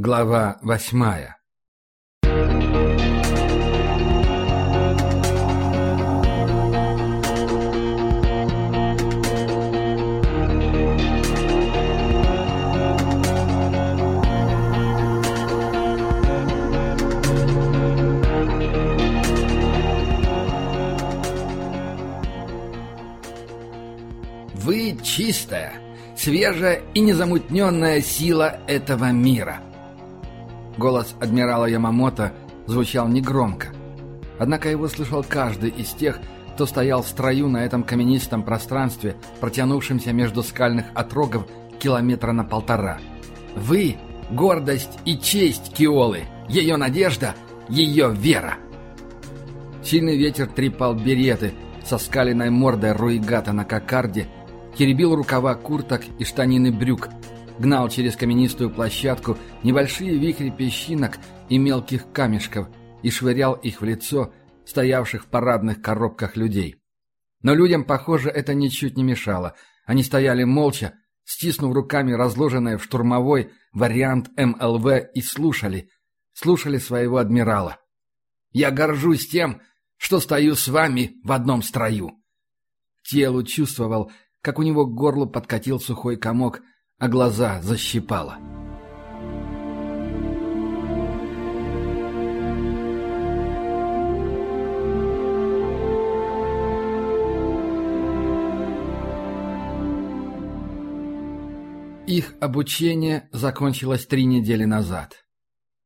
Глава восьмая Вы чистая, свежая и незамутненная сила этого мира. Голос адмирала Ямамото звучал негромко. Однако его слышал каждый из тех, кто стоял в строю на этом каменистом пространстве, протянувшемся между скальных отрогов километра на полтора. Вы — гордость и честь Киолы, ее надежда, ее вера. Сильный ветер трепал береты со скаленной мордой руигата на кокарде, теребил рукава курток и штанины брюк, гнал через каменистую площадку небольшие вихри песчинок и мелких камешков и швырял их в лицо стоявших в парадных коробках людей. Но людям, похоже, это ничуть не мешало. Они стояли молча, стиснув руками разложенное в штурмовой вариант МЛВ и слушали, слушали своего адмирала. «Я горжусь тем, что стою с вами в одном строю». Телу чувствовал, как у него к горлу подкатил сухой комок, а глаза защипало. Их обучение закончилось три недели назад.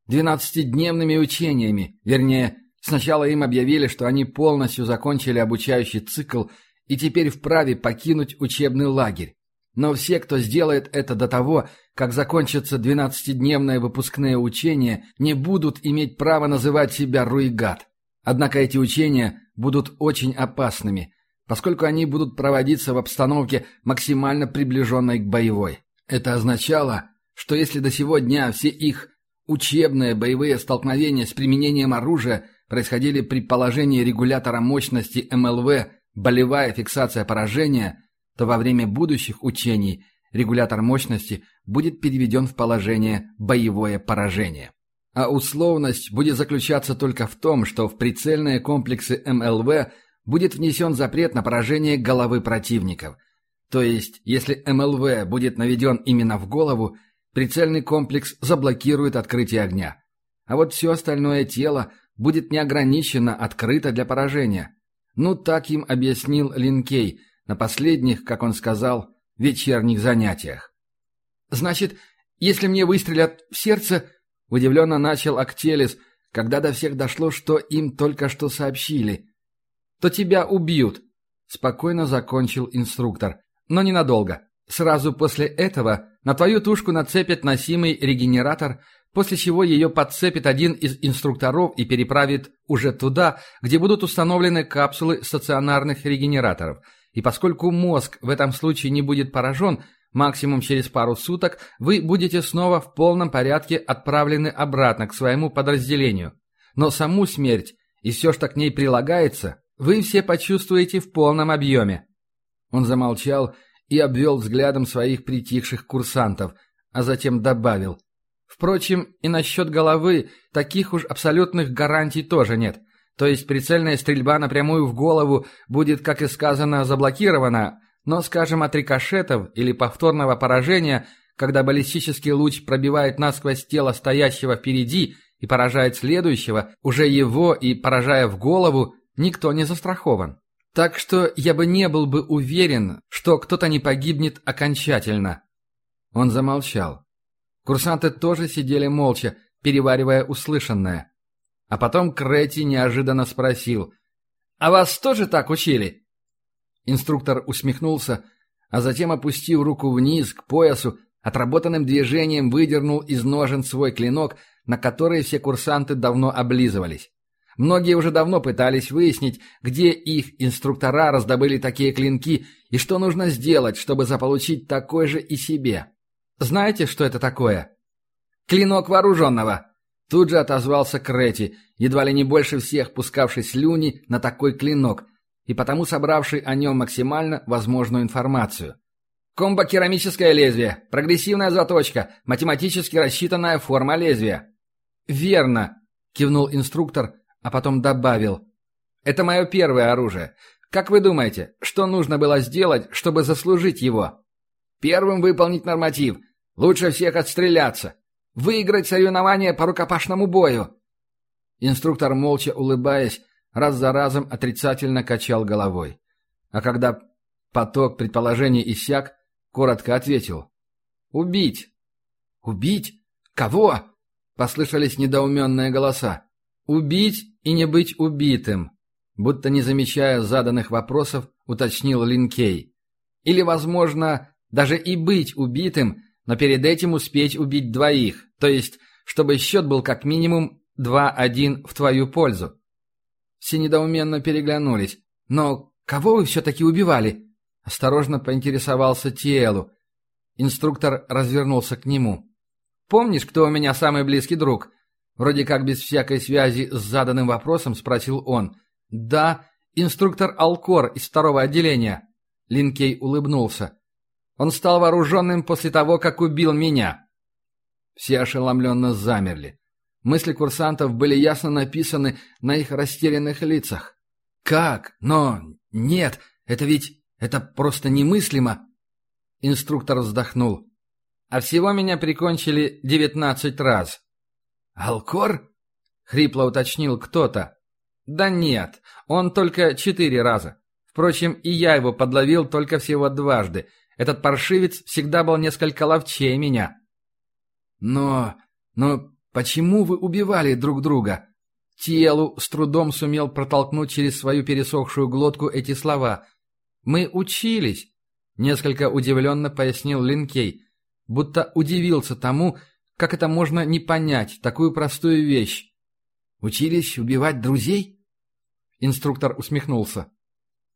Двенадцатидневными учениями, вернее, сначала им объявили, что они полностью закончили обучающий цикл и теперь вправе покинуть учебный лагерь. Но все, кто сделает это до того, как закончится двенадцатидневное выпускное учение, не будут иметь права называть себя руигат. Однако эти учения будут очень опасными, поскольку они будут проводиться в обстановке максимально приближенной к боевой. Это означало, что если до сего дня все их учебные боевые столкновения с применением оружия происходили при положении регулятора мощности МЛВ болевая фиксация поражения, то во время будущих учений регулятор мощности будет переведен в положение боевое поражение. А условность будет заключаться только в том, что в прицельные комплексы МЛВ будет внесен запрет на поражение головы противников. То есть, если МЛВ будет наведен именно в голову, прицельный комплекс заблокирует открытие огня. А вот все остальное тело будет неограниченно открыто для поражения. Ну, так им объяснил Линкей на последних, как он сказал, вечерних занятиях. «Значит, если мне выстрелят в сердце...» — удивленно начал Актелис, когда до всех дошло, что им только что сообщили. «То тебя убьют», — спокойно закончил инструктор. «Но ненадолго. Сразу после этого на твою тушку нацепят носимый регенератор, после чего ее подцепит один из инструкторов и переправит уже туда, где будут установлены капсулы стационарных регенераторов. И поскольку мозг в этом случае не будет поражен, максимум через пару суток вы будете снова в полном порядке отправлены обратно к своему подразделению. Но саму смерть и все, что к ней прилагается, вы все почувствуете в полном объеме. Он замолчал и обвел взглядом своих притихших курсантов, а затем добавил – Впрочем, и насчет головы таких уж абсолютных гарантий тоже нет. То есть прицельная стрельба напрямую в голову будет, как и сказано, заблокирована, но, скажем, от рикошетов или повторного поражения, когда баллистический луч пробивает насквозь тело стоящего впереди и поражает следующего, уже его и поражая в голову, никто не застрахован. Так что я бы не был бы уверен, что кто-то не погибнет окончательно. Он замолчал. Курсанты тоже сидели молча, переваривая услышанное. А потом Крэти неожиданно спросил. «А вас тоже так учили?» Инструктор усмехнулся, а затем, опустив руку вниз, к поясу, отработанным движением выдернул из ножен свой клинок, на который все курсанты давно облизывались. Многие уже давно пытались выяснить, где их инструктора раздобыли такие клинки и что нужно сделать, чтобы заполучить такой же и себе. Знаете, что это такое?» «Клинок вооруженного!» Тут же отозвался Крэти, едва ли не больше всех пускавший слюни на такой клинок и потому собравший о нем максимально возможную информацию. Комбо-керамическое лезвие, прогрессивная заточка, математически рассчитанная форма лезвия». «Верно», — кивнул инструктор, а потом добавил. «Это мое первое оружие. Как вы думаете, что нужно было сделать, чтобы заслужить его?» «Первым выполнить норматив. Лучше всех отстреляться. Выиграть соревнование по рукопашному бою». Инструктор, молча улыбаясь, раз за разом отрицательно качал головой. А когда поток предположений иссяк, коротко ответил. «Убить!» «Убить? Кого?» — послышались недоуменные голоса. «Убить и не быть убитым», будто не замечая заданных вопросов, уточнил Линкей. «Или, возможно, даже и быть убитым, но перед этим успеть убить двоих, то есть, чтобы счет был как минимум 2-1 в твою пользу». Все недоуменно переглянулись. «Но кого вы все-таки убивали?» Осторожно поинтересовался Тиэлу. Инструктор развернулся к нему. «Помнишь, кто у меня самый близкий друг?» Вроде как без всякой связи с заданным вопросом спросил он. «Да, инструктор Алкор из второго отделения». Линкей улыбнулся. «Он стал вооруженным после того, как убил меня». Все ошеломленно замерли. Мысли курсантов были ясно написаны на их растерянных лицах. «Как? Но... Нет, это ведь... Это просто немыслимо!» Инструктор вздохнул. «А всего меня прикончили девятнадцать раз». «Алкор?» — хрипло уточнил кто-то. «Да нет, он только четыре раза. Впрочем, и я его подловил только всего дважды. Этот паршивец всегда был несколько ловчее меня». «Но... но почему вы убивали друг друга?» Телу с трудом сумел протолкнуть через свою пересохшую глотку эти слова. «Мы учились», — несколько удивленно пояснил Линкей, будто удивился тому, как это можно не понять, такую простую вещь. «Учились убивать друзей?» Инструктор усмехнулся.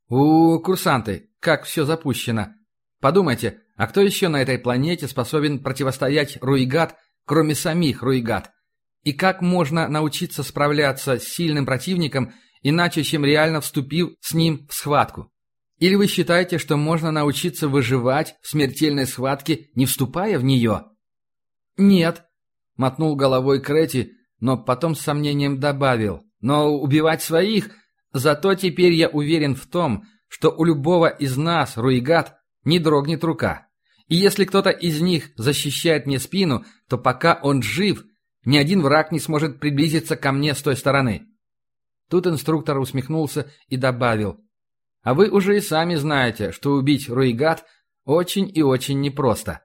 «У, курсанты, как все запущено. Подумайте, а кто еще на этой планете способен противостоять Руигат, кроме самих Руигат? И как можно научиться справляться с сильным противником, иначе, чем реально вступив с ним в схватку? Или вы считаете, что можно научиться выживать в смертельной схватке, не вступая в нее? Нет, мотнул головой Крэти, но потом с сомнением добавил. Но убивать своих... Зато теперь я уверен в том, что у любого из нас, Руигат, не дрогнет рука. И если кто-то из них защищает мне спину, то пока он жив, ни один враг не сможет приблизиться ко мне с той стороны. Тут инструктор усмехнулся и добавил. А вы уже и сами знаете, что убить Руигат очень и очень непросто.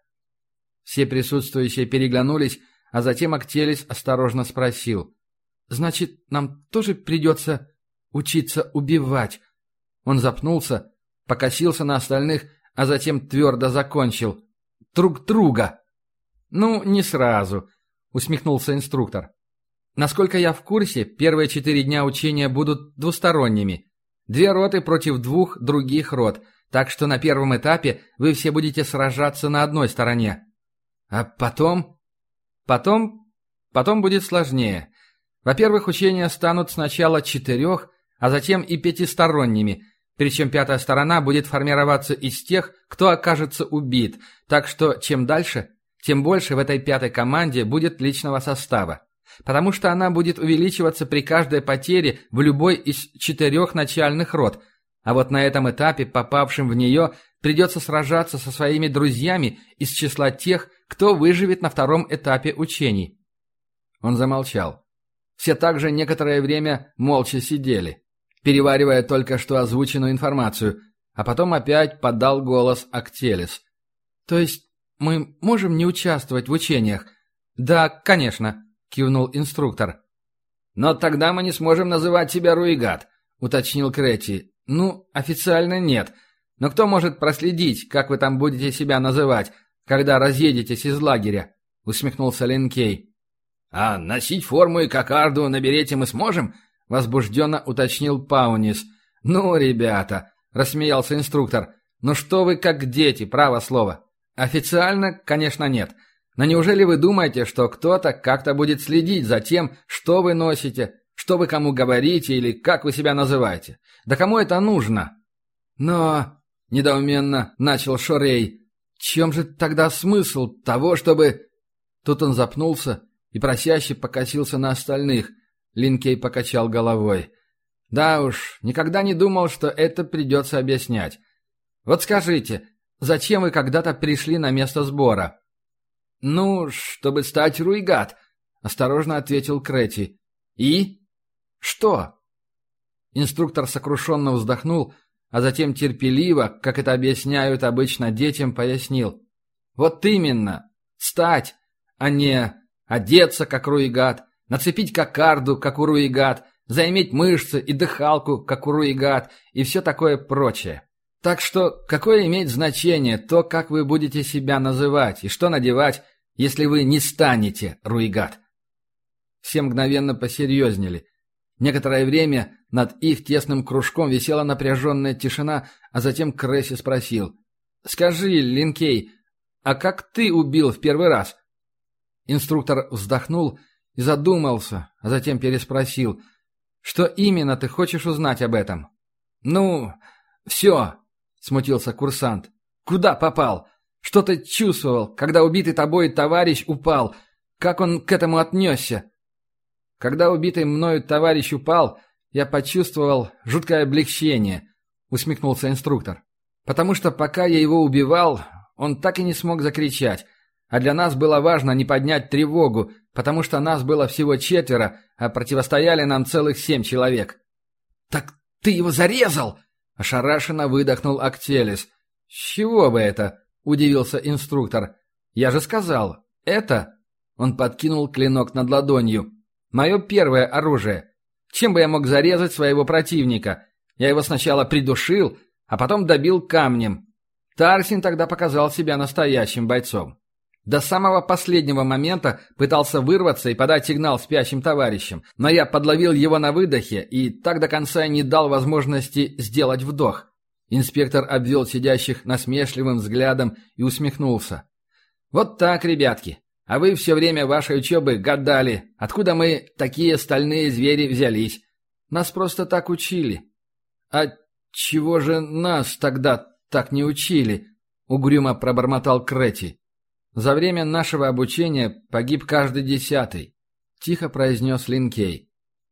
Все присутствующие переглянулись, а затем Актелис осторожно спросил. «Значит, нам тоже придется учиться убивать?» Он запнулся, покосился на остальных, а затем твердо закончил. «Друг друга!» «Ну, не сразу», — усмехнулся инструктор. «Насколько я в курсе, первые четыре дня учения будут двусторонними. Две роты против двух других рот, так что на первом этапе вы все будете сражаться на одной стороне. А потом... Потом... Потом будет сложнее. Во-первых, учения станут сначала четырех, а затем и пятисторонними, причем пятая сторона будет формироваться из тех, кто окажется убит, так что чем дальше, тем больше в этой пятой команде будет личного состава потому что она будет увеличиваться при каждой потере в любой из четырех начальных рот, а вот на этом этапе попавшим в нее придется сражаться со своими друзьями из числа тех, кто выживет на втором этапе учений. Он замолчал. Все также некоторое время молча сидели, переваривая только что озвученную информацию, а потом опять подал голос Актелис. «То есть мы можем не участвовать в учениях?» «Да, конечно», кивнул инструктор. «Но тогда мы не сможем называть тебя Руигат», — уточнил Крети. «Ну, официально нет. Но кто может проследить, как вы там будете себя называть, когда разъедетесь из лагеря?» — усмехнулся Ленкей. «А носить форму и кокарду на берете мы сможем?» — возбужденно уточнил Паунис. «Ну, ребята», — рассмеялся инструктор, — «ну что вы как дети, право слово. Официально, конечно, нет». Но неужели вы думаете, что кто-то как-то будет следить за тем, что вы носите, что вы кому говорите или как вы себя называете? Да кому это нужно? Но, недоуменно начал Шорей, чем же тогда смысл того, чтобы...» Тут он запнулся и просяще покосился на остальных. Линкей покачал головой. «Да уж, никогда не думал, что это придется объяснять. Вот скажите, зачем вы когда-то пришли на место сбора?» «Ну, чтобы стать Руигат», — осторожно ответил Крэти. «И? Что?» Инструктор сокрушенно вздохнул, а затем терпеливо, как это объясняют обычно детям, пояснил. «Вот именно! Стать, а не одеться, как Руигат, нацепить кокарду, как у Руигат, заиметь мышцы и дыхалку, как у Руигат, и все такое прочее. Так что какое имеет значение то, как вы будете себя называть и что надевать, если вы не станете Руигат?» Все мгновенно посерьезнели. Некоторое время над их тесным кружком висела напряженная тишина, а затем Кресси спросил. «Скажи, Линкей, а как ты убил в первый раз?» Инструктор вздохнул и задумался, а затем переспросил. «Что именно ты хочешь узнать об этом?» «Ну, все», — смутился курсант. «Куда попал? Что ты чувствовал, когда убитый тобой товарищ упал? Как он к этому отнесся?» Когда убитый мною товарищ упал, я почувствовал жуткое облегчение, усмехнулся инструктор. Потому что пока я его убивал, он так и не смог закричать. А для нас было важно не поднять тревогу, потому что нас было всего четверо, а противостояли нам целых семь человек. «Так ты его зарезал!» — ошарашенно выдохнул Актелис. «С чего бы это?» — удивился инструктор. «Я же сказал, это...» Он подкинул клинок над ладонью. Мое первое оружие. Чем бы я мог зарезать своего противника? Я его сначала придушил, а потом добил камнем. Тарсин тогда показал себя настоящим бойцом. До самого последнего момента пытался вырваться и подать сигнал спящим товарищам, но я подловил его на выдохе и так до конца не дал возможности сделать вдох. Инспектор обвел сидящих насмешливым взглядом и усмехнулся. «Вот так, ребятки. А вы все время вашей учебы гадали, откуда мы, такие стальные звери, взялись. Нас просто так учили. А чего же нас тогда так не учили? Угрюмо пробормотал Крэти. За время нашего обучения погиб каждый десятый. Тихо произнес Линкей.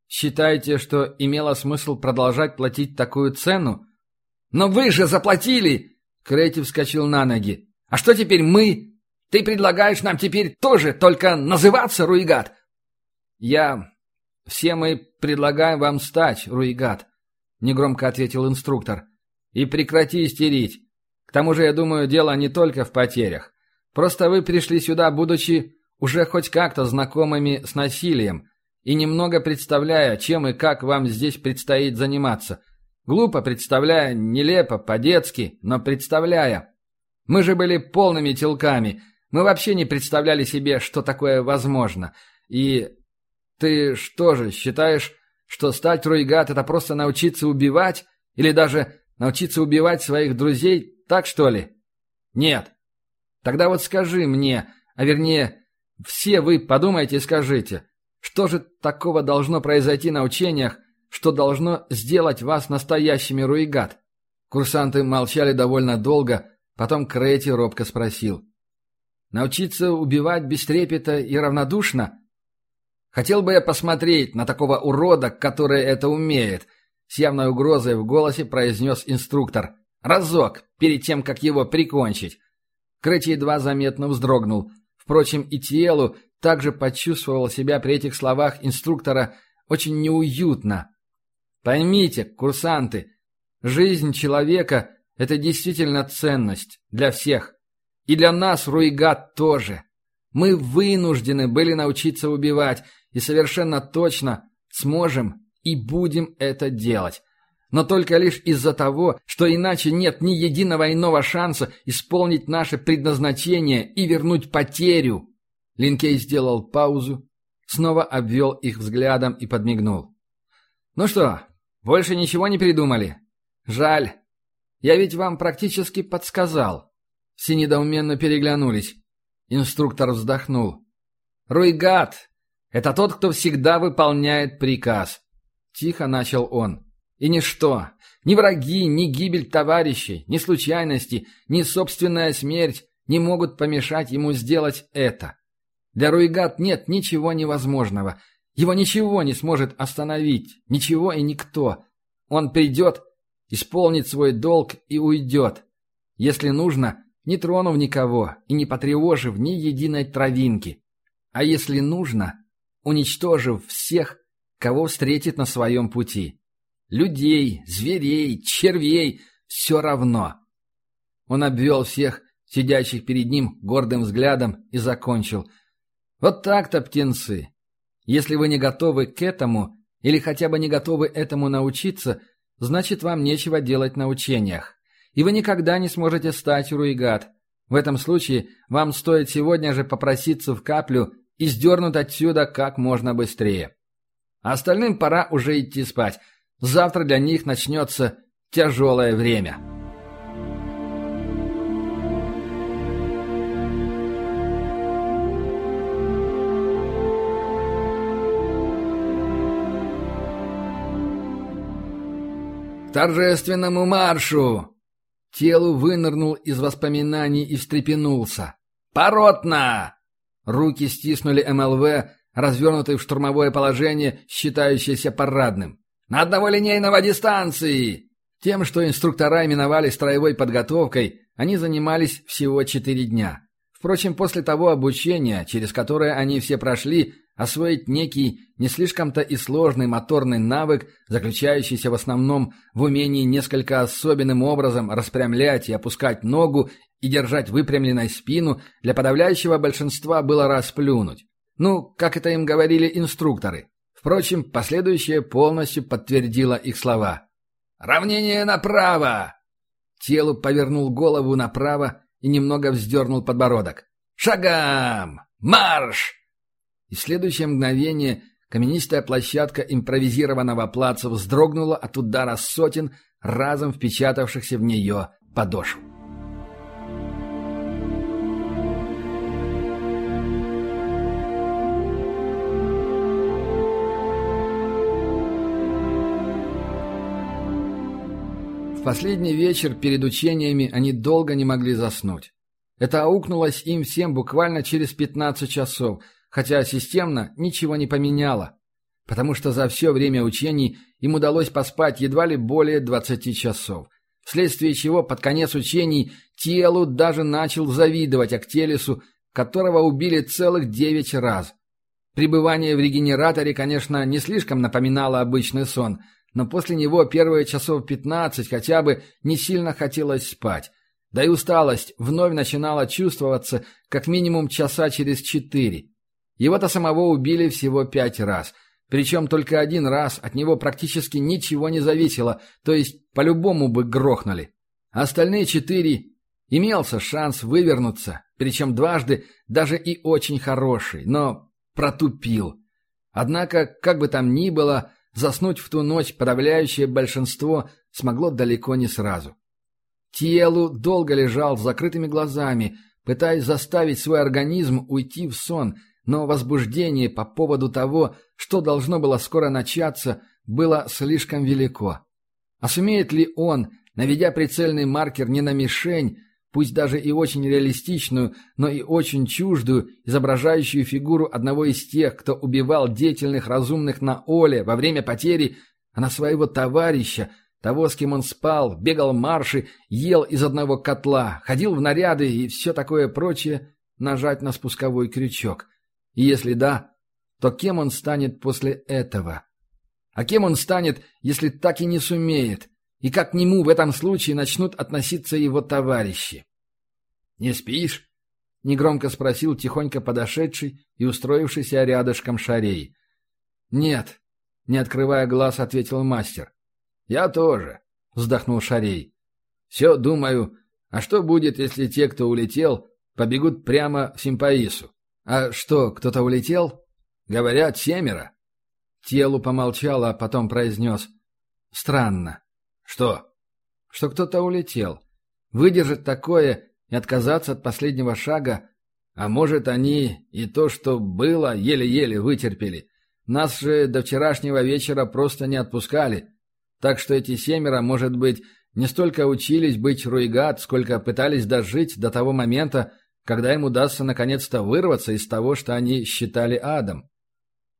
Считаете, что имело смысл продолжать платить такую цену? Но вы же заплатили! Крэти вскочил на ноги. А что теперь мы? Ты предлагаешь нам теперь тоже только называться Руигат?» «Я... Все мы предлагаем вам стать Руигат», — негромко ответил инструктор. «И прекрати истерить. К тому же, я думаю, дело не только в потерях. Просто вы пришли сюда, будучи уже хоть как-то знакомыми с насилием и немного представляя, чем и как вам здесь предстоит заниматься. Глупо представляя, нелепо, по-детски, но представляя. Мы же были полными телками, мы вообще не представляли себе, что такое возможно. И ты что же, считаешь, что стать Руйгат — это просто научиться убивать? Или даже научиться убивать своих друзей, так что ли? Нет. Тогда вот скажи мне, а вернее, все вы подумайте и скажите, что же такого должно произойти на учениях, что должно сделать вас настоящими Руигат? Курсанты молчали довольно долго, потом Крэти робко спросил. Научиться убивать без трепета и равнодушно? Хотел бы я посмотреть на такого урода, который это умеет, с явной угрозой в голосе произнес инструктор. Разок, перед тем, как его прикончить. Крыти едва заметно вздрогнул. Впрочем, и телу также почувствовал себя при этих словах инструктора очень неуютно. Поймите, курсанты, жизнь человека – это действительно ценность для всех. И для нас, Руигат, тоже. Мы вынуждены были научиться убивать, и совершенно точно сможем и будем это делать. Но только лишь из-за того, что иначе нет ни единого иного шанса исполнить наше предназначение и вернуть потерю. Линкей сделал паузу, снова обвел их взглядом и подмигнул. «Ну что, больше ничего не придумали? Жаль. Я ведь вам практически подсказал». Все недоуменно переглянулись. Инструктор вздохнул. «Руйгат! Это тот, кто всегда выполняет приказ!» Тихо начал он. «И ничто, ни враги, ни гибель товарищей, ни случайности, ни собственная смерть не могут помешать ему сделать это. Для Руигат нет ничего невозможного. Его ничего не сможет остановить, ничего и никто. Он придет, исполнит свой долг и уйдет. Если нужно, не тронув никого и не потревожив ни единой травинки. А если нужно, уничтожив всех, кого встретит на своем пути. Людей, зверей, червей — все равно. Он обвел всех, сидящих перед ним, гордым взглядом и закончил. «Вот так-то, птенцы. Если вы не готовы к этому, или хотя бы не готовы этому научиться, значит, вам нечего делать на учениях и вы никогда не сможете стать руигат. В этом случае вам стоит сегодня же попроситься в каплю и сдернуть отсюда как можно быстрее. А остальным пора уже идти спать. Завтра для них начнется тяжелое время. торжественному маршу!» Телу вынырнул из воспоминаний и встрепенулся. «Поротно!» Руки стиснули МЛВ, развернутый в штурмовое положение, считающееся парадным. «На одного линейного дистанции!» Тем, что инструктора именовали строевой подготовкой, они занимались всего четыре дня. Впрочем, после того обучения, через которое они все прошли, освоить некий не слишком-то и сложный моторный навык, заключающийся в основном в умении несколько особенным образом распрямлять и опускать ногу и держать выпрямленной спину, для подавляющего большинства было расплюнуть. Ну, как это им говорили инструкторы. Впрочем, последующее полностью подтвердило их слова. «Равнение направо!» Телу повернул голову направо и немного вздернул подбородок. «Шагам! Марш!» И в следующее мгновение каменистая площадка импровизированного плаца вздрогнула от удара сотен, разом впечатавшихся в нее подошв. Последний вечер перед учениями они долго не могли заснуть. Это аукнулось им всем буквально через 15 часов – хотя системно ничего не поменяло, потому что за все время учений им удалось поспать едва ли более 20 часов, вследствие чего под конец учений телу даже начал завидовать Актелису, которого убили целых девять раз. Пребывание в регенераторе, конечно, не слишком напоминало обычный сон, но после него первые часов 15 хотя бы не сильно хотелось спать. Да и усталость вновь начинала чувствоваться как минимум часа через четыре. Его-то самого убили всего пять раз. Причем только один раз от него практически ничего не зависело, то есть по-любому бы грохнули. Остальные четыре имелся шанс вывернуться, причем дважды даже и очень хороший, но протупил. Однако, как бы там ни было, заснуть в ту ночь подавляющее большинство смогло далеко не сразу. Телу долго лежал с закрытыми глазами, пытаясь заставить свой организм уйти в сон – но возбуждение по поводу того, что должно было скоро начаться, было слишком велико. А сумеет ли он, наведя прицельный маркер не на мишень, пусть даже и очень реалистичную, но и очень чуждую, изображающую фигуру одного из тех, кто убивал деятельных разумных на Оле во время потери, а на своего товарища, того, с кем он спал, бегал марши, ел из одного котла, ходил в наряды и все такое прочее, нажать на спусковой крючок – и если да, то кем он станет после этого? А кем он станет, если так и не сумеет? И как к нему в этом случае начнут относиться его товарищи? «Не спишь?» — негромко спросил тихонько подошедший и устроившийся рядышком Шарей. «Нет», — не открывая глаз, ответил мастер. «Я тоже», — вздохнул Шарей. «Все думаю, а что будет, если те, кто улетел, побегут прямо в Симпаису? «А что, кто-то улетел?» «Говорят, семеро». Телу помолчал, а потом произнес. «Странно». «Что?» «Что кто-то улетел. Выдержать такое и отказаться от последнего шага, а может, они и то, что было, еле-еле вытерпели. Нас же до вчерашнего вечера просто не отпускали. Так что эти семеро, может быть, не столько учились быть руигат, сколько пытались дожить до того момента, когда им удастся наконец-то вырваться из того, что они считали адом.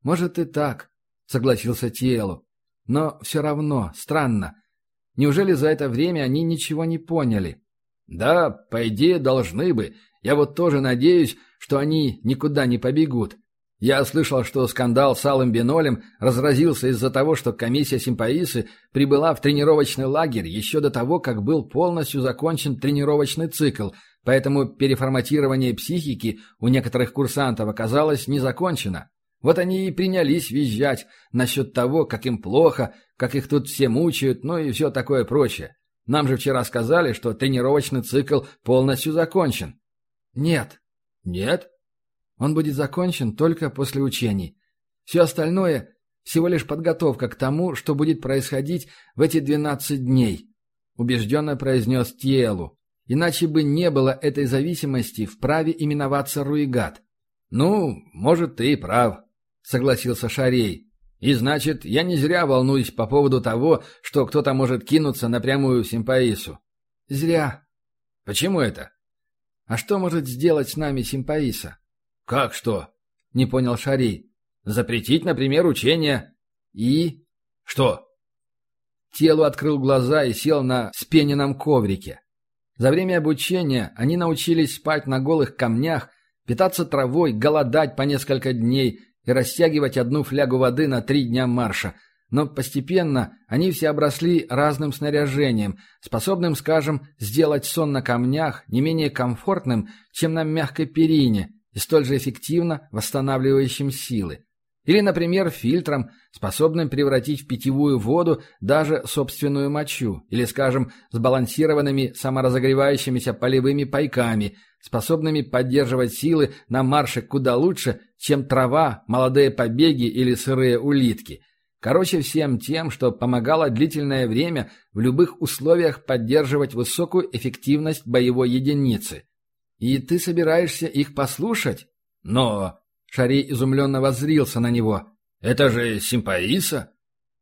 «Может и так», — согласился Тиэлу. «Но все равно, странно. Неужели за это время они ничего не поняли?» «Да, по идее, должны бы. Я вот тоже надеюсь, что они никуда не побегут. Я слышал, что скандал с Алым Бинолем разразился из-за того, что комиссия Симпаисы прибыла в тренировочный лагерь еще до того, как был полностью закончен тренировочный цикл, поэтому переформатирование психики у некоторых курсантов оказалось не закончено. Вот они и принялись визжать насчет того, как им плохо, как их тут все мучают, ну и все такое прочее. Нам же вчера сказали, что тренировочный цикл полностью закончен. Нет. Нет? Он будет закончен только после учений. Все остальное – всего лишь подготовка к тому, что будет происходить в эти 12 дней», – убежденно произнес Тиэлу. «Иначе бы не было этой зависимости в праве именоваться Руигат». «Ну, может, ты и прав», – согласился Шарей. «И значит, я не зря волнуюсь по поводу того, что кто-то может кинуться напрямую Симпаису». «Зря». «Почему это?» «А что может сделать с нами Симпаиса?» «Как что?» — не понял Шарий. «Запретить, например, учение». «И?» «Что?» Телу открыл глаза и сел на спененном коврике. За время обучения они научились спать на голых камнях, питаться травой, голодать по несколько дней и растягивать одну флягу воды на три дня марша. Но постепенно они все обросли разным снаряжением, способным, скажем, сделать сон на камнях не менее комфортным, чем на мягкой перине, и столь же эффективно восстанавливающим силы. Или, например, фильтром, способным превратить в питьевую воду даже собственную мочу, или, скажем, сбалансированными саморазогревающимися полевыми пайками, способными поддерживать силы на марше куда лучше, чем трава, молодые побеги или сырые улитки. Короче, всем тем, что помогало длительное время в любых условиях поддерживать высокую эффективность боевой единицы. «И ты собираешься их послушать?» «Но...» — Шарей изумленно воззрился на него. «Это же Симпаиса?»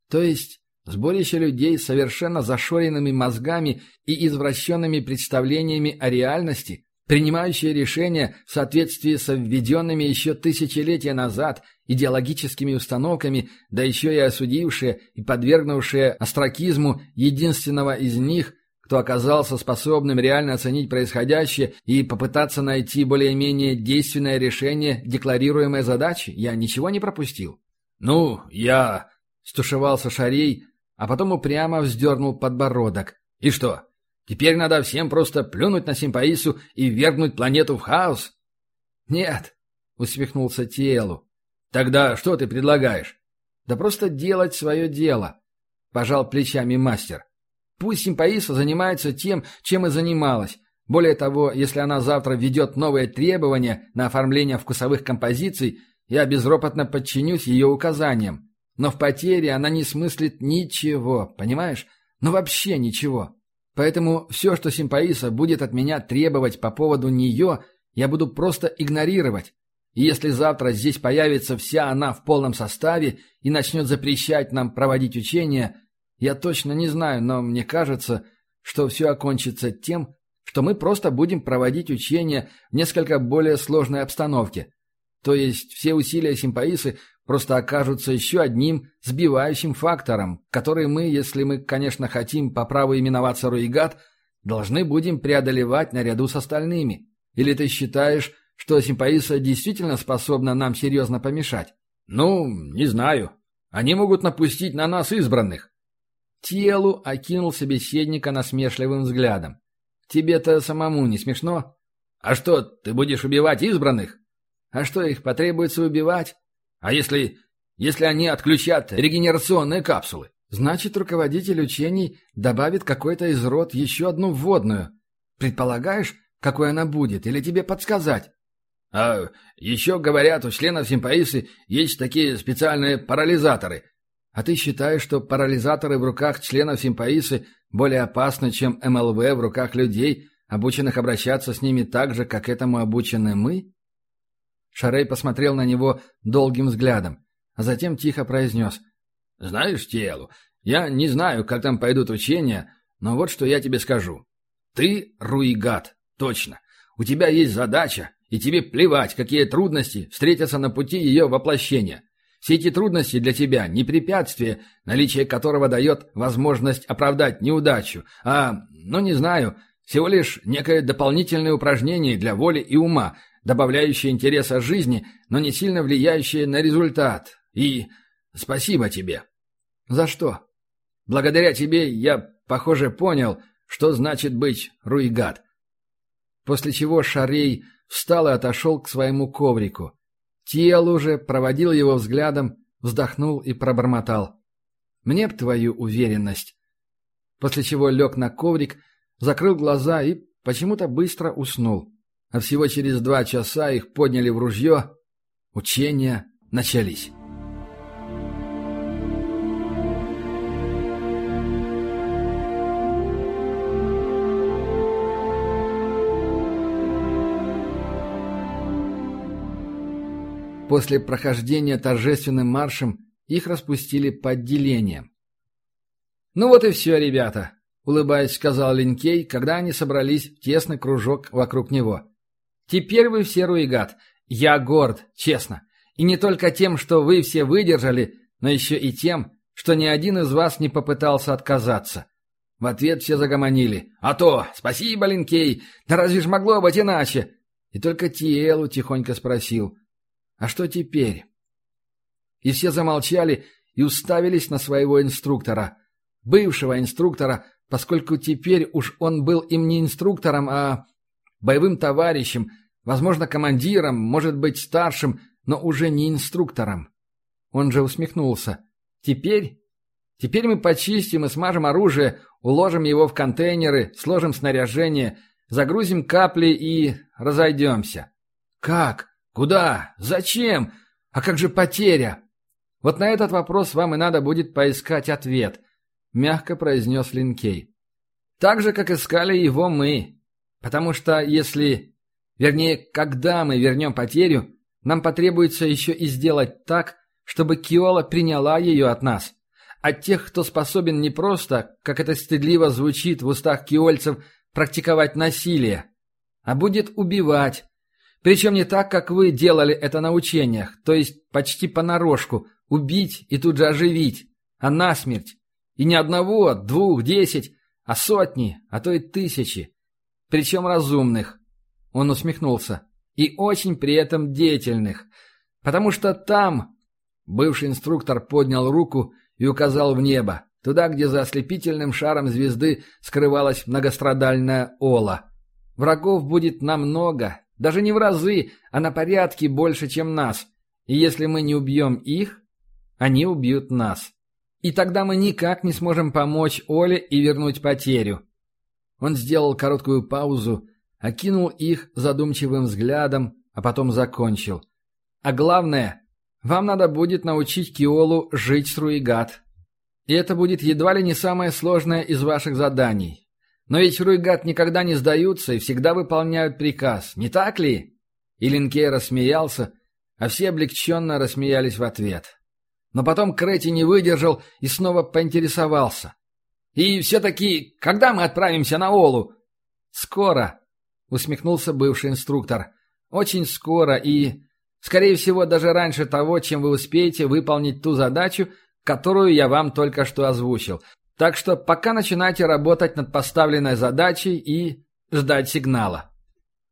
«То есть сборище людей с совершенно зашоренными мозгами и извращенными представлениями о реальности, принимающие решения в соответствии со введенными еще тысячелетия назад идеологическими установками, да еще и осудившие и подвергнувшие астракизму единственного из них, кто оказался способным реально оценить происходящее и попытаться найти более-менее действенное решение декларируемой задачи, я ничего не пропустил. «Ну, я...» — стушевался Шарей, а потом упрямо вздернул подбородок. «И что, теперь надо всем просто плюнуть на Симпаису и вергнуть планету в хаос?» «Нет», — усмехнулся Телу. «Тогда что ты предлагаешь?» «Да просто делать свое дело», — пожал плечами мастер. Пусть Симпаиса занимается тем, чем и занималась. Более того, если она завтра введет новые требования на оформление вкусовых композиций, я безропотно подчинюсь ее указаниям. Но в потере она не смыслит ничего, понимаешь? Ну вообще ничего. Поэтому все, что Симпаиса будет от меня требовать по поводу нее, я буду просто игнорировать. И если завтра здесь появится вся она в полном составе и начнет запрещать нам проводить учения – я точно не знаю, но мне кажется, что все окончится тем, что мы просто будем проводить учения в несколько более сложной обстановке. То есть все усилия симпаисы просто окажутся еще одним сбивающим фактором, который мы, если мы, конечно, хотим по праву именоваться Руигат, должны будем преодолевать наряду с остальными. Или ты считаешь, что симпаиса действительно способна нам серьезно помешать? Ну, не знаю. Они могут напустить на нас избранных. Телу окинул собеседника насмешливым взглядом. «Тебе-то самому не смешно? А что, ты будешь убивать избранных? А что, их потребуется убивать? А если... если они отключат регенерационные капсулы?» «Значит, руководитель учений добавит какой-то из род еще одну вводную. Предполагаешь, какой она будет, или тебе подсказать?» «А еще, говорят, у членов симпаисы есть такие специальные парализаторы, а ты считаешь, что парализаторы в руках членов симпаисы более опасны, чем МЛВ в руках людей, обученных обращаться с ними так же, как этому обучены мы?» Шарей посмотрел на него долгим взглядом, а затем тихо произнес. «Знаешь, Телу, я не знаю, как там пойдут учения, но вот что я тебе скажу. Ты руигат, точно. У тебя есть задача, и тебе плевать, какие трудности встретятся на пути ее воплощения. Все эти трудности для тебя не препятствие, наличие которого дает возможность оправдать неудачу, а, ну не знаю, всего лишь некое дополнительное упражнение для воли и ума, добавляющее интереса жизни, но не сильно влияющее на результат. И спасибо тебе. За что? Благодаря тебе я, похоже, понял, что значит быть руигат. После чего Шарей встал и отошел к своему коврику. Тиел уже проводил его взглядом, вздохнул и пробормотал. «Мне б твою уверенность». После чего лег на коврик, закрыл глаза и почему-то быстро уснул. А всего через два часа их подняли в ружье. Учения начались. После прохождения торжественным маршем их распустили по отделениям. «Ну вот и все, ребята», — улыбаясь, сказал Линкей, когда они собрались в тесный кружок вокруг него. «Теперь вы все руигат. Я горд, честно. И не только тем, что вы все выдержали, но еще и тем, что ни один из вас не попытался отказаться». В ответ все загомонили. «А то! Спасибо, Линкей! Да разве ж могло быть иначе?» И только Тиэлу тихонько спросил. А что теперь? И все замолчали и уставились на своего инструктора. Бывшего инструктора, поскольку теперь уж он был им не инструктором, а боевым товарищем, возможно, командиром, может быть, старшим, но уже не инструктором. Он же усмехнулся. Теперь? Теперь мы почистим и смажем оружие, уложим его в контейнеры, сложим снаряжение, загрузим капли и разойдемся. Как? Куда? Зачем? А как же потеря? Вот на этот вопрос вам и надо будет поискать ответ, мягко произнес Линкей. Так же, как искали его мы. Потому что если... Вернее, когда мы вернем потерю, нам потребуется еще и сделать так, чтобы Киола приняла ее от нас. От тех, кто способен не просто, как это стыдливо звучит в устах киольцев, практиковать насилие, а будет убивать, причем не так, как вы делали это на учениях, то есть почти понарошку, убить и тут же оживить, а насмерть. И не одного, двух, десять, а сотни, а то и тысячи. Причем разумных. Он усмехнулся. И очень при этом деятельных. Потому что там... Бывший инструктор поднял руку и указал в небо, туда, где за ослепительным шаром звезды скрывалась многострадальная Ола. Врагов будет намного, даже не в разы, а на порядке больше, чем нас. И если мы не убьем их, они убьют нас. И тогда мы никак не сможем помочь Оле и вернуть потерю. Он сделал короткую паузу, окинул их задумчивым взглядом, а потом закончил. А главное, вам надо будет научить Киолу жить с Руигат. И это будет едва ли не самое сложное из ваших заданий. Но ведь Руйгат никогда не сдаются и всегда выполняют приказ, не так ли?» И Линкей рассмеялся, а все облегченно рассмеялись в ответ. Но потом Крэти не выдержал и снова поинтересовался. «И все-таки, когда мы отправимся на Олу?» «Скоро», — усмехнулся бывший инструктор. «Очень скоро и, скорее всего, даже раньше того, чем вы успеете выполнить ту задачу, которую я вам только что озвучил. Так что пока начинайте работать над поставленной задачей и ждать сигнала.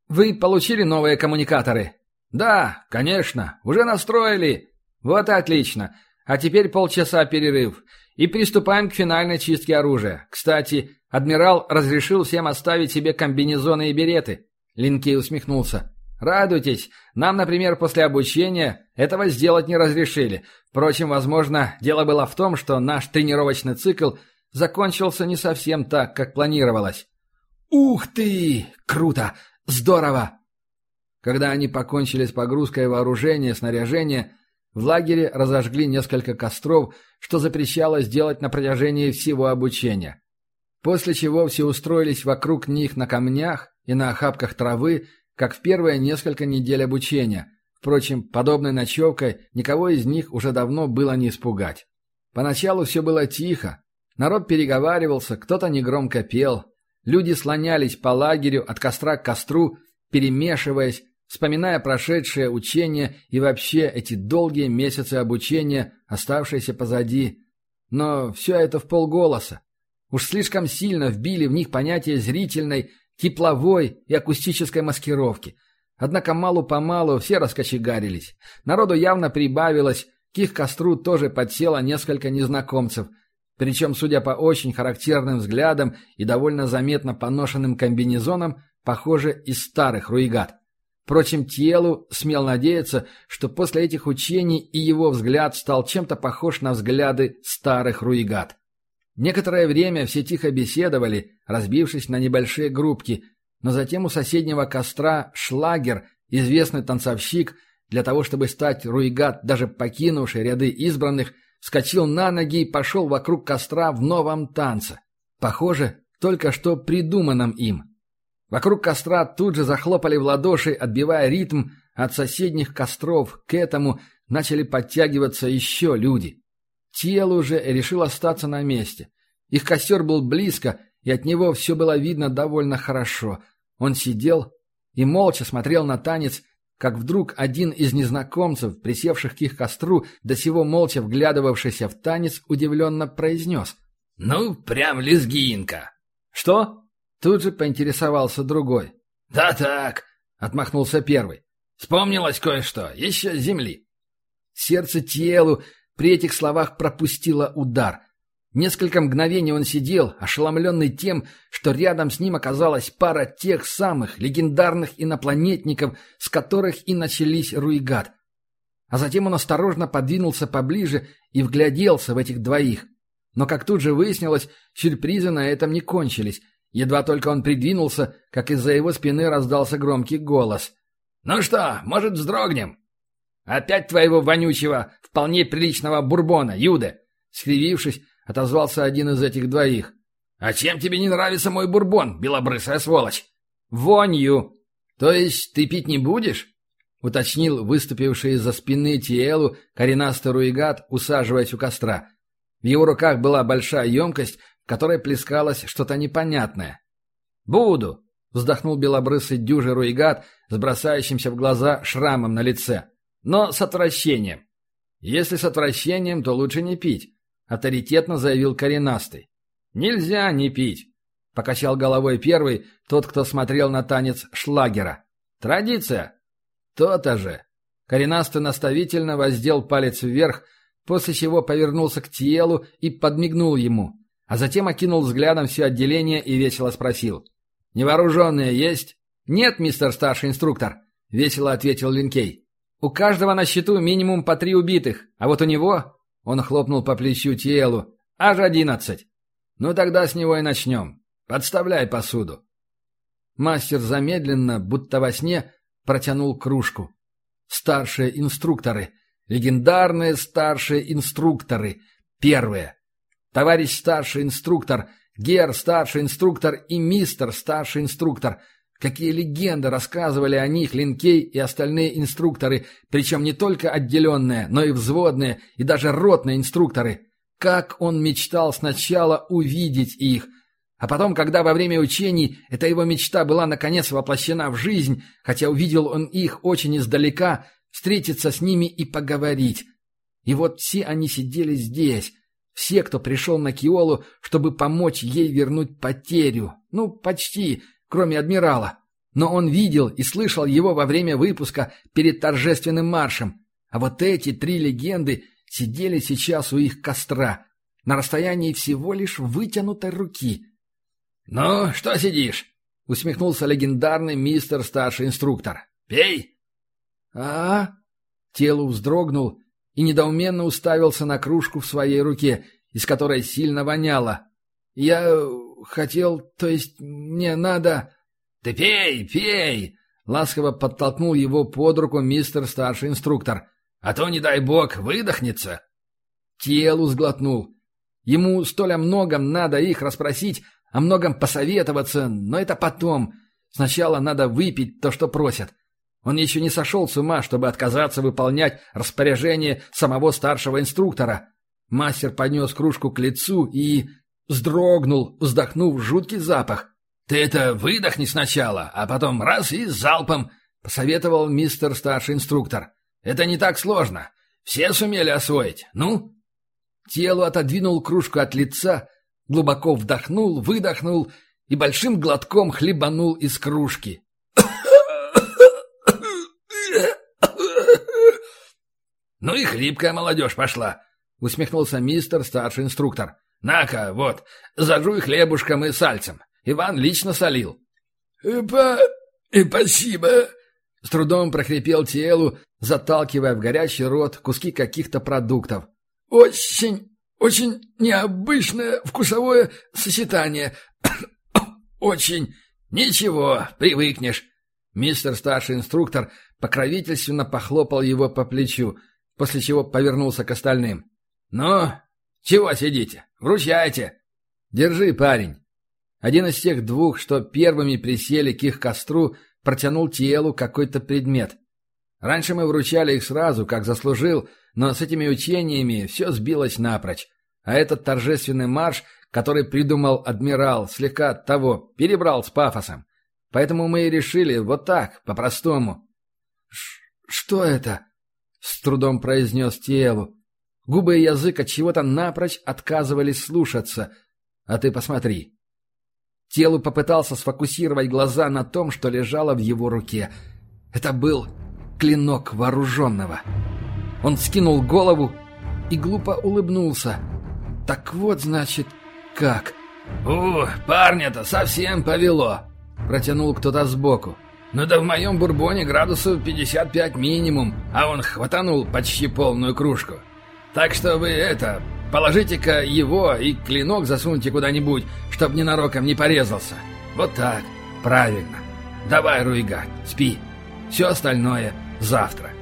Вы получили новые коммуникаторы? Да, конечно, уже настроили. Вот и отлично. А теперь полчаса перерыв. И приступаем к финальной чистке оружия. Кстати, адмирал разрешил всем оставить себе комбинезоны и береты. Линкей усмехнулся. Радуйтесь, нам, например, после обучения этого сделать не разрешили. Впрочем, возможно, дело было в том, что наш тренировочный цикл – закончился не совсем так, как планировалось. «Ух ты! Круто! Здорово!» Когда они покончили с погрузкой вооружения и снаряжения, в лагере разожгли несколько костров, что запрещалось делать на протяжении всего обучения. После чего все устроились вокруг них на камнях и на охапках травы, как в первые несколько недель обучения. Впрочем, подобной ночевкой никого из них уже давно было не испугать. Поначалу все было тихо, Народ переговаривался, кто-то негромко пел. Люди слонялись по лагерю от костра к костру перемешиваясь, вспоминая прошедшее учение и вообще эти долгие месяцы обучения, оставшиеся позади. Но все это в полголоса. Уж слишком сильно вбили в них понятие зрительной, тепловой и акустической маскировки. Однако малу-помалу все раскочегарились. Народу явно прибавилось, к их костру тоже подсело несколько незнакомцев. Причем, судя по очень характерным взглядам и довольно заметно поношенным комбинезонам, похоже, из старых руигат. Впрочем, телу смел надеяться, что после этих учений и его взгляд стал чем-то похож на взгляды старых руигат. Некоторое время все тихо беседовали, разбившись на небольшие группки, но затем у соседнего костра Шлагер, известный танцовщик, для того, чтобы стать руигат, даже покинувший ряды избранных, вскочил на ноги и пошел вокруг костра в новом танце. Похоже, только что придуманном им. Вокруг костра тут же захлопали в ладоши, отбивая ритм, от соседних костров к этому начали подтягиваться еще люди. Тело уже решил остаться на месте. Их костер был близко, и от него все было видно довольно хорошо. Он сидел и молча смотрел на танец, как вдруг один из незнакомцев, присевших к их костру, до сего молча вглядывавшийся в танец, удивленно произнес. «Ну, прям лезгинка!» «Что?» Тут же поинтересовался другой. «Да так!» — отмахнулся первый. «Вспомнилось кое-что, еще земли». Сердце телу при этих словах пропустила удар. Несколько мгновений он сидел, ошеломленный тем, что рядом с ним оказалась пара тех самых легендарных инопланетников, с которых и начались Руигат. А затем он осторожно подвинулся поближе и вгляделся в этих двоих. Но, как тут же выяснилось, сюрпризы на этом не кончились. Едва только он придвинулся, как из-за его спины раздался громкий голос. «Ну что, может, вздрогнем?» «Опять твоего вонючего, вполне приличного бурбона, Юда!» Скривившись, отозвался один из этих двоих. «А чем тебе не нравится мой бурбон, белобрысая сволочь?» «Вонью!» «То есть ты пить не будешь?» — уточнил выступивший из-за спины Тиэлу коренастый руигат, усаживаясь у костра. В его руках была большая емкость, которой плескалось что-то непонятное. «Буду!» — вздохнул белобрысый дюжий руигат с бросающимся в глаза шрамом на лице но с отвращением. Если с отвращением, то лучше не пить, авторитетно заявил коренастый. Нельзя не пить, покачал головой первый, тот, кто смотрел на танец шлагера. Традиция. То-то же. Коренастый наставительно воздел палец вверх, после чего повернулся к телу и подмигнул ему, а затем окинул взглядом все отделение и весело спросил. «Невооруженные есть?» «Нет, мистер старший инструктор», — весело ответил Линкей. У каждого на счету минимум по три убитых, а вот у него...» Он хлопнул по плечу телу. «Аж одиннадцать. Ну тогда с него и начнем. Подставляй посуду». Мастер замедленно, будто во сне, протянул кружку. Старшие инструкторы. Легендарные старшие инструкторы. Первые. Товарищ старший инструктор, гер старший инструктор и мистер старший инструктор — Какие легенды рассказывали о них Линкей и остальные инструкторы, причем не только отделенные, но и взводные, и даже ротные инструкторы. Как он мечтал сначала увидеть их, а потом, когда во время учений эта его мечта была наконец воплощена в жизнь, хотя увидел он их очень издалека, встретиться с ними и поговорить. И вот все они сидели здесь, все, кто пришел на Киолу, чтобы помочь ей вернуть потерю. Ну, почти, кроме адмирала. Но он видел и слышал его во время выпуска перед торжественным маршем. А вот эти три легенды сидели сейчас у их костра, на расстоянии всего лишь вытянутой руки. «Ну, что сидишь?» — усмехнулся легендарный мистер старший инструктор. «Пей!» а, Телу вздрогнул и недоуменно уставился на кружку в своей руке, из которой сильно воняло. «Я хотел, то есть мне надо...» «Ты пей, пей!» — ласково подтолкнул его под руку мистер старший инструктор. «А то, не дай бог, выдохнется!» Телу сглотнул. Ему столь о многом надо их расспросить, о многом посоветоваться, но это потом. Сначала надо выпить то, что просят. Он еще не сошел с ума, чтобы отказаться выполнять распоряжение самого старшего инструктора. Мастер поднес кружку к лицу и... Вздрогнул, вздохнув жуткий запах. Ты это выдохни сначала, а потом раз и залпом, — посоветовал мистер старший инструктор. Это не так сложно. Все сумели освоить. Ну?» Телу отодвинул кружку от лица, глубоко вдохнул, выдохнул и большим глотком хлебанул из кружки. «Ну и хлипкая молодежь пошла», — усмехнулся мистер, старший инструктор. «На-ка, вот, зажуй хлебушком и сальцем. Иван лично солил». «По... и спасибо», — с трудом прохрипел телу, заталкивая в горячий рот куски каких-то продуктов. «Очень, очень необычное вкусовое сочетание. Очень. Ничего, привыкнешь». Мистер старший инструктор покровительственно похлопал его по плечу, после чего повернулся к остальным. «Ну, чего сидите? Вручайте!» «Держи, парень!» Один из тех двух, что первыми присели к их костру, протянул телу какой-то предмет. Раньше мы вручали их сразу, как заслужил, но с этими учениями все сбилось напрочь. А этот торжественный марш, который придумал адмирал, слегка того, перебрал с пафосом. Поэтому мы и решили вот так, по-простому. «Что это?» — с трудом произнес Телу. Губы и язык от чего-то напрочь отказывались слушаться. А ты посмотри. Телу попытался сфокусировать глаза на том, что лежало в его руке. Это был клинок вооруженного. Он скинул голову и глупо улыбнулся. Так вот, значит, как. «У, парня-то совсем повело!» Протянул кто-то сбоку. «Ну да в моем бурбоне градусов 55 минимум, а он хватанул почти полную кружку. Так что вы это, положите-ка его и клинок засуньте куда-нибудь, чтоб ненароком не порезался. Вот так, правильно. Давай, Руига, спи. Все остальное завтра».